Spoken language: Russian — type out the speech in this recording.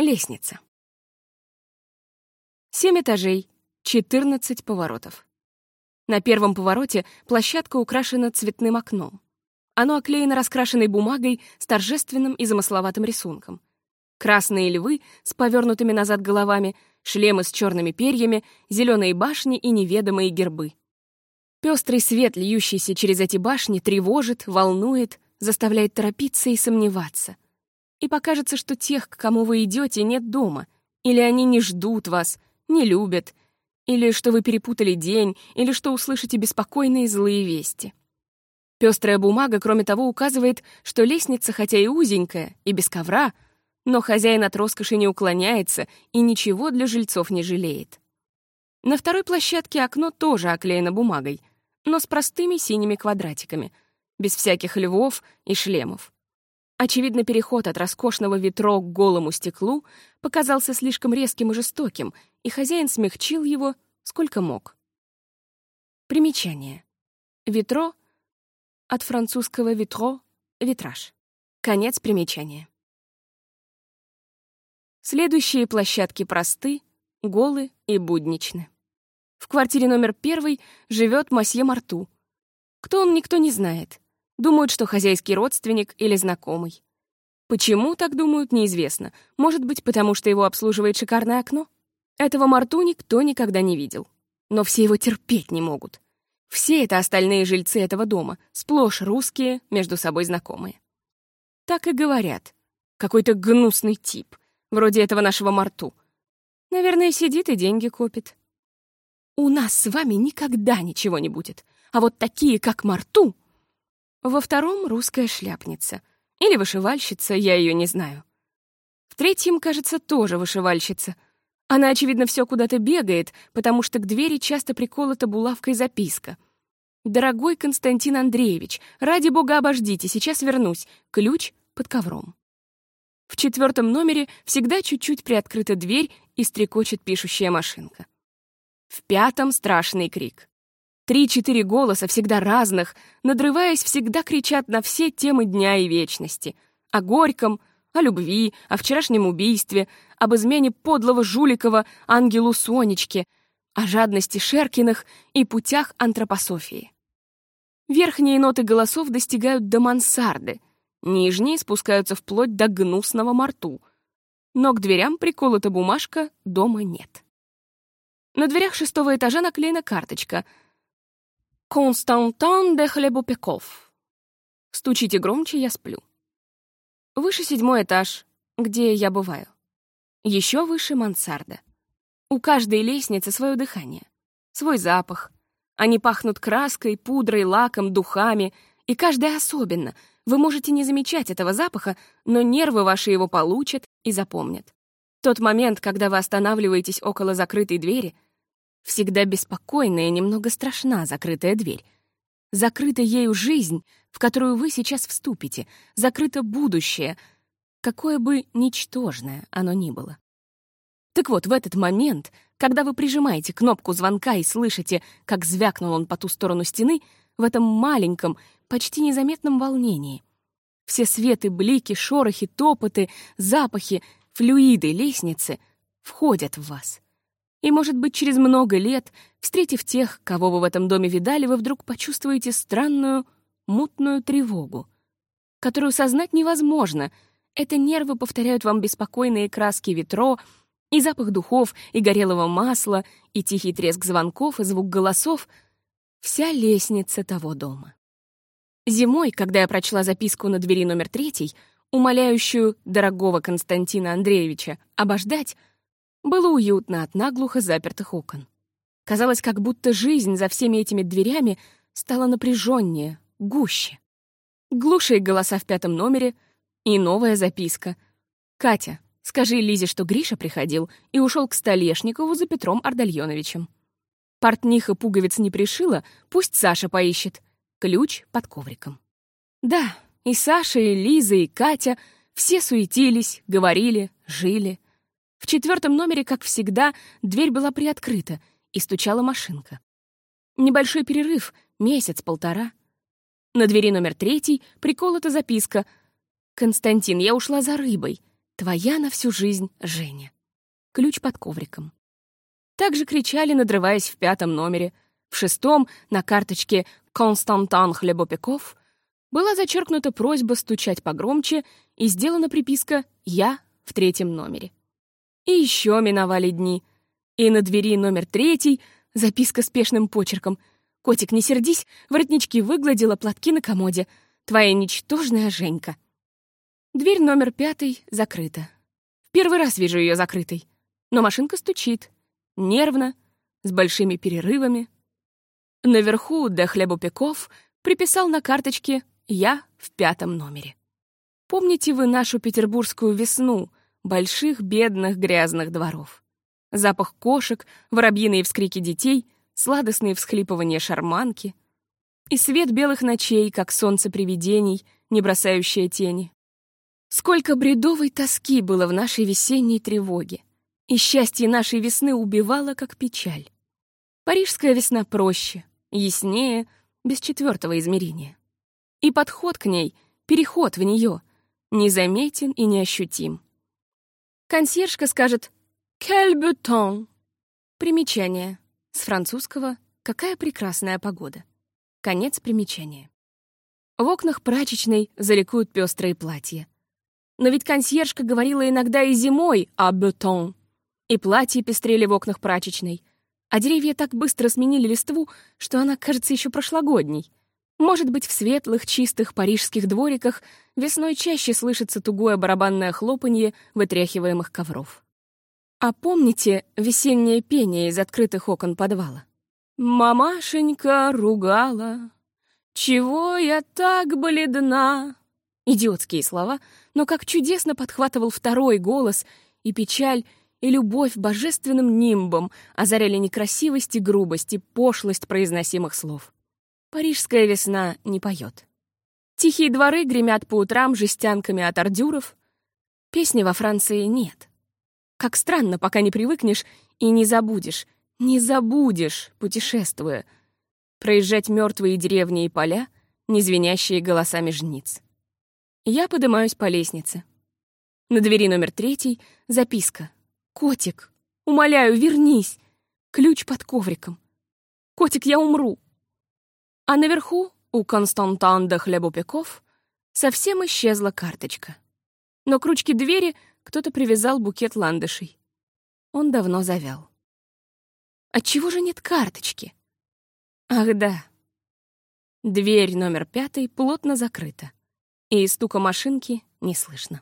Лестница. Семь этажей, 14 поворотов. На первом повороте площадка украшена цветным окном. Оно оклеено раскрашенной бумагой с торжественным и замысловатым рисунком. Красные львы с повернутыми назад головами, шлемы с черными перьями, зеленые башни и неведомые гербы. Пестрый свет, льющийся через эти башни, тревожит, волнует, заставляет торопиться и сомневаться. И покажется, что тех, к кому вы идете, нет дома, или они не ждут вас, не любят, или что вы перепутали день, или что услышите беспокойные злые вести. Пестрая бумага, кроме того, указывает, что лестница, хотя и узенькая, и без ковра, но хозяин от роскоши не уклоняется и ничего для жильцов не жалеет. На второй площадке окно тоже оклеено бумагой, но с простыми синими квадратиками, без всяких львов и шлемов. Очевидно, переход от роскошного ветро к голому стеклу показался слишком резким и жестоким, и хозяин смягчил его сколько мог. Примечание. Ветро от французского «витро» — витраж. Конец примечания. Следующие площадки просты, голы и будничны. В квартире номер первый живет масье Марту. Кто он, никто не знает. Думают, что хозяйский родственник или знакомый. Почему так думают, неизвестно. Может быть, потому что его обслуживает шикарное окно? Этого Марту никто никогда не видел. Но все его терпеть не могут. Все это остальные жильцы этого дома, сплошь русские, между собой знакомые. Так и говорят. Какой-то гнусный тип, вроде этого нашего Марту. Наверное, сидит и деньги копит. У нас с вами никогда ничего не будет. А вот такие, как Марту... Во втором — русская шляпница — или вышивальщица, я ее не знаю. В третьем, кажется, тоже вышивальщица. Она, очевидно, все куда-то бегает, потому что к двери часто приколота булавкой записка. «Дорогой Константин Андреевич, ради бога обождите, сейчас вернусь. Ключ под ковром». В четвертом номере всегда чуть-чуть приоткрыта дверь и стрекочет пишущая машинка. В пятом страшный крик. Три-четыре голоса, всегда разных, надрываясь, всегда кричат на все темы дня и вечности. О горьком, о любви, о вчерашнем убийстве, об измене подлого Жуликова ангелу Сонечке, о жадности Шеркиных и путях антропософии. Верхние ноты голосов достигают до мансарды, нижние спускаются вплоть до гнусного морту. Но к дверям приколота бумажка «Дома нет». На дверях шестого этажа наклеена карточка — Константин де Хлебопеков. Стучите громче, я сплю. Выше седьмой этаж, где я бываю. Еще выше мансарда. У каждой лестницы свое дыхание, свой запах. Они пахнут краской, пудрой, лаком, духами, и каждая особенно. Вы можете не замечать этого запаха, но нервы ваши его получат и запомнят. Тот момент, когда вы останавливаетесь около закрытой двери — Всегда беспокойная и немного страшна закрытая дверь. Закрыта ею жизнь, в которую вы сейчас вступите, закрыто будущее, какое бы ничтожное оно ни было. Так вот, в этот момент, когда вы прижимаете кнопку звонка и слышите, как звякнул он по ту сторону стены, в этом маленьком, почти незаметном волнении, все светы, блики, шорохи, топоты, запахи, флюиды лестницы входят в вас — и, может быть, через много лет, встретив тех, кого вы в этом доме видали, вы вдруг почувствуете странную, мутную тревогу, которую сознать невозможно. Это нервы повторяют вам беспокойные краски ветро, и запах духов, и горелого масла, и тихий треск звонков, и звук голосов — вся лестница того дома. Зимой, когда я прочла записку на двери номер третий, умоляющую дорогого Константина Андреевича обождать, было уютно от наглухо запертых окон. Казалось, как будто жизнь за всеми этими дверями стала напряженнее, гуще. Глушие голоса в пятом номере и новая записка. «Катя, скажи Лизе, что Гриша приходил и ушел к Столешникову за Петром Ардальоновичем. Портниха пуговиц не пришила, пусть Саша поищет. Ключ под ковриком». Да, и Саша, и Лиза, и Катя все суетились, говорили, жили — в четвертом номере, как всегда, дверь была приоткрыта, и стучала машинка. Небольшой перерыв, месяц-полтора. На двери номер третий приколота записка «Константин, я ушла за рыбой. «Твоя на всю жизнь, Женя». Ключ под ковриком. Также кричали, надрываясь в пятом номере. В шестом, на карточке «Константан Хлебопеков» была зачеркнута просьба стучать погромче и сделана приписка «Я» в третьем номере. И еще миновали дни. И на двери номер третий записка с пешным почерком «Котик, не сердись, воротнички выгладила, платки на комоде. Твоя ничтожная Женька». Дверь номер пятый закрыта. В первый раз вижу ее закрытой. Но машинка стучит. Нервно, с большими перерывами. Наверху до хлебопеков приписал на карточке «Я в пятом номере». Помните вы нашу петербургскую весну, больших, бедных, грязных дворов? Запах кошек, воробьиные вскрики детей, сладостные всхлипывания шарманки и свет белых ночей, как солнце привидений, не бросающее тени. Сколько бредовой тоски было в нашей весенней тревоге, и счастье нашей весны убивало, как печаль. Парижская весна проще, яснее, без четвертого измерения. И подход к ней, переход в нее, незаметен и неощутим. Консьержка скажет «Quel beau temps!» Примечание. С французского «Какая прекрасная погода!» Конец примечания. В окнах прачечной заликуют пестрые платья. Но ведь консьержка говорила иногда и зимой о бетон. И платья пестрели в окнах прачечной. А деревья так быстро сменили листву, что она кажется еще прошлогодней. Может быть, в светлых, чистых парижских двориках весной чаще слышится тугое барабанное хлопанье вытряхиваемых ковров. А помните весеннее пение из открытых окон подвала? «Мамашенька ругала, чего я так бледна?» Идиотские слова, но как чудесно подхватывал второй голос, и печаль, и любовь божественным нимбом озаряли некрасивость и грубость, и пошлость произносимых слов. Парижская весна не поет. Тихие дворы гремят по утрам жестянками от ордюров. Песни во Франции нет. Как странно, пока не привыкнешь и не забудешь, не забудешь, путешествуя, проезжать мертвые деревни и поля, не звенящие голосами жниц. Я поднимаюсь по лестнице. На двери номер третий записка. «Котик, умоляю, вернись! Ключ под ковриком. Котик, я умру!» А наверху, у Константанда Хлебопеков, совсем исчезла карточка. Но к ручке двери кто-то привязал букет ландышей. Он давно завял. Отчего же нет карточки? Ах да. Дверь номер пятый плотно закрыта и стука машинки не слышно.